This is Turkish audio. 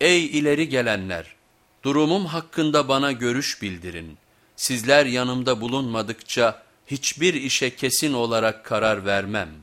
Ey ileri gelenler! Durumum hakkında bana görüş bildirin. Sizler yanımda bulunmadıkça hiçbir işe kesin olarak karar vermem.''